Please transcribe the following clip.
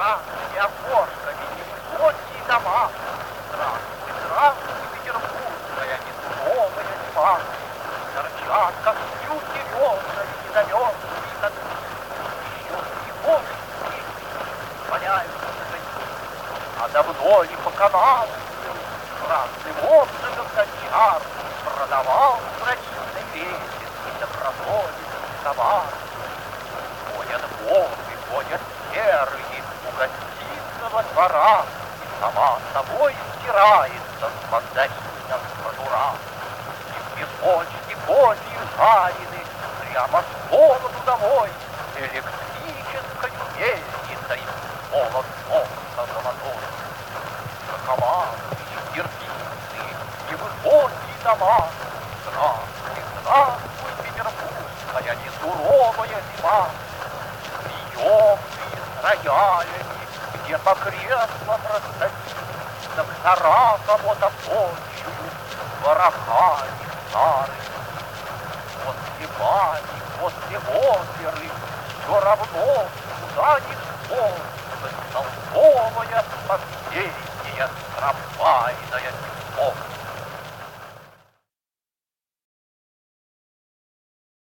окошками невысокие дома. Здравствуй, здравствуй, петербургская несуровая тьма. Торчат, как стюки ребра, недометные коты. Щеки кошки валяются а давно ли по каналу красным отжигом гончар продавал гранитной лестницы до прозорец товар. Двора, сама собой стирается с мандарином кожура. И в песочке козьи жарены прямо с холоду домой электрической мельницей полон солнца золотой. Какова терпицы и высокие дома, Здравствуй, здравствуй, петербургская несуровая зима, Приемные с роялями, где по креслам расстались Доктора кого-то почуют ворохами старых. После бани, после оперы Все равно куда ни шло Бестолковая последняя трамвайная песок.